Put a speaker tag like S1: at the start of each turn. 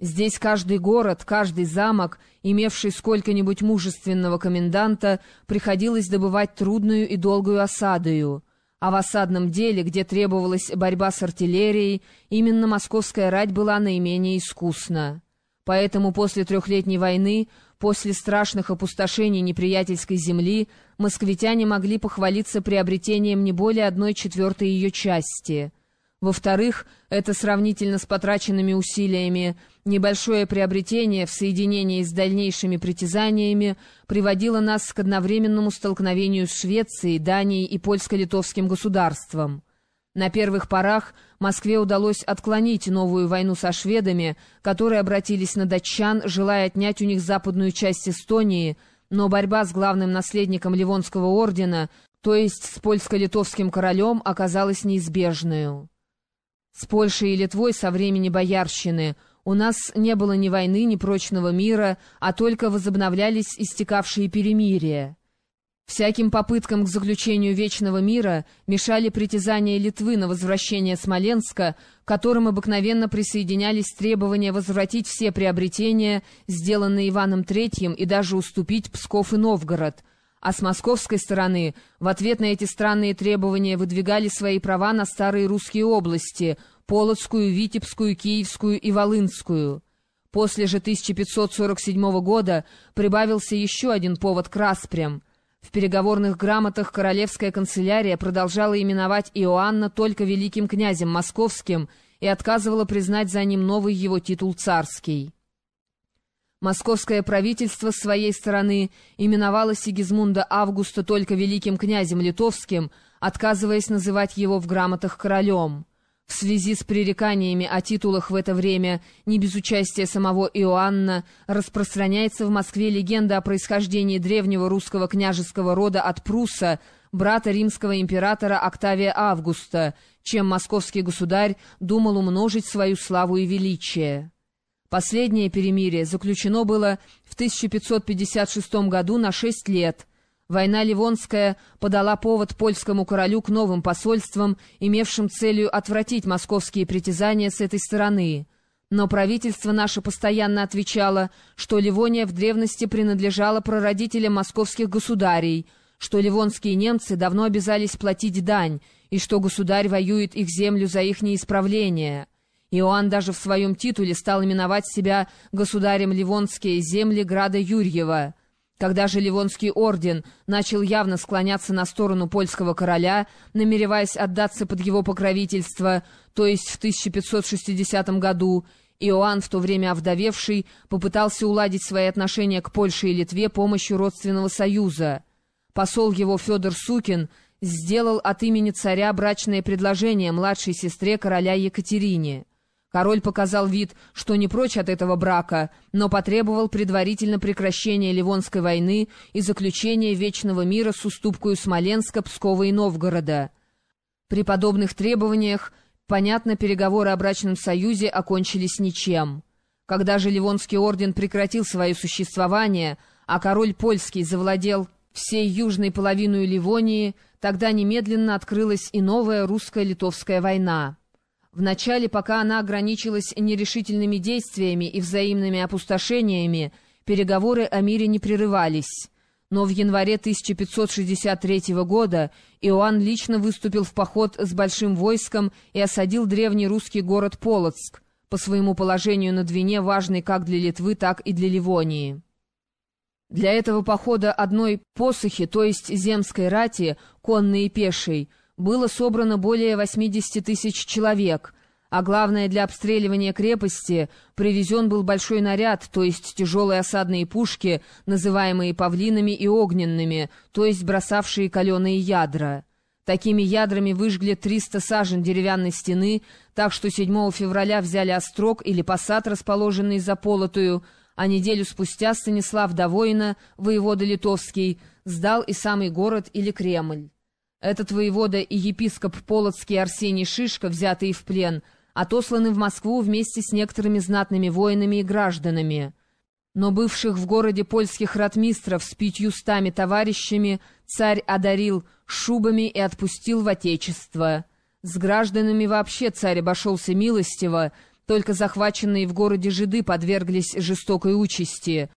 S1: Здесь каждый город, каждый замок, имевший сколько-нибудь мужественного коменданта, приходилось добывать трудную и долгую осадою. А в осадном деле, где требовалась борьба с артиллерией, именно московская рать была наименее искусна. Поэтому после трехлетней войны, после страшных опустошений неприятельской земли, москвитяне могли похвалиться приобретением не более одной четвертой ее части — во-вторых, это сравнительно с потраченными усилиями небольшое приобретение в соединении с дальнейшими притязаниями приводило нас к одновременному столкновению с Швецией, Данией и польско-литовским государством. На первых порах Москве удалось отклонить новую войну со шведами, которые обратились на датчан, желая отнять у них западную часть Эстонии, но борьба с главным наследником Ливонского ордена, то есть с польско-литовским королем, оказалась неизбежной. С Польшей и Литвой со времени боярщины у нас не было ни войны, ни прочного мира, а только возобновлялись истекавшие перемирия. Всяким попыткам к заключению вечного мира мешали притязания Литвы на возвращение Смоленска, к которым обыкновенно присоединялись требования возвратить все приобретения, сделанные Иваном III, и даже уступить Псков и Новгород — а с московской стороны в ответ на эти странные требования выдвигали свои права на старые русские области — Полоцкую, Витебскую, Киевскую и Волынскую. После же 1547 года прибавился еще один повод к распрям. В переговорных грамотах королевская канцелярия продолжала именовать Иоанна только великим князем московским и отказывала признать за ним новый его титул царский. Московское правительство с своей стороны именовало Сигизмунда Августа только великим князем литовским, отказываясь называть его в грамотах королем. В связи с пререканиями о титулах в это время, не без участия самого Иоанна, распространяется в Москве легенда о происхождении древнего русского княжеского рода от Пруса, брата римского императора Октавия Августа, чем московский государь думал умножить свою славу и величие. Последнее перемирие заключено было в 1556 году на шесть лет. Война Ливонская подала повод польскому королю к новым посольствам, имевшим целью отвратить московские притязания с этой стороны. Но правительство наше постоянно отвечало, что Ливония в древности принадлежала прародителям московских государей, что ливонские немцы давно обязались платить дань, и что государь воюет их землю за их неисправление. Иоанн даже в своем титуле стал именовать себя государем Ливонские земли града Юрьева. Когда же Ливонский орден начал явно склоняться на сторону польского короля, намереваясь отдаться под его покровительство, то есть в 1560 году, Иоанн, в то время овдовевший, попытался уладить свои отношения к Польше и Литве помощью родственного союза. Посол его Федор Сукин сделал от имени царя брачное предложение младшей сестре короля Екатерине. Король показал вид, что не прочь от этого брака, но потребовал предварительно прекращения Ливонской войны и заключения вечного мира с уступкой Смоленска, Пскова и Новгорода. При подобных требованиях, понятно, переговоры о брачном союзе окончились ничем. Когда же Ливонский орден прекратил свое существование, а король польский завладел всей южной половиной Ливонии, тогда немедленно открылась и новая русско-литовская война. Вначале, пока она ограничилась нерешительными действиями и взаимными опустошениями, переговоры о мире не прерывались. Но в январе 1563 года Иоанн лично выступил в поход с большим войском и осадил древний русский город Полоцк, по своему положению на Двине важный как для Литвы, так и для Ливонии. Для этого похода одной посохи, то есть земской рати, конной и пешей, было собрано более 80 тысяч человек, а главное, для обстреливания крепости привезен был большой наряд, то есть тяжелые осадные пушки, называемые павлинами и огненными, то есть бросавшие каленые ядра. Такими ядрами выжгли 300 сажен деревянной стены, так что 7 февраля взяли острог или посад, расположенный за Полотую, а неделю спустя Станислав Довоина, воевода литовский, сдал и самый город или Кремль. Этот воевода и епископ Полоцкий Арсений Шишка, взятые в плен, отосланы в Москву вместе с некоторыми знатными воинами и гражданами. Но бывших в городе польских ратмистров с пятьюстами товарищами царь одарил шубами и отпустил в отечество. С гражданами вообще царь обошелся милостиво, Только захваченные в городе жиды подверглись жестокой участи.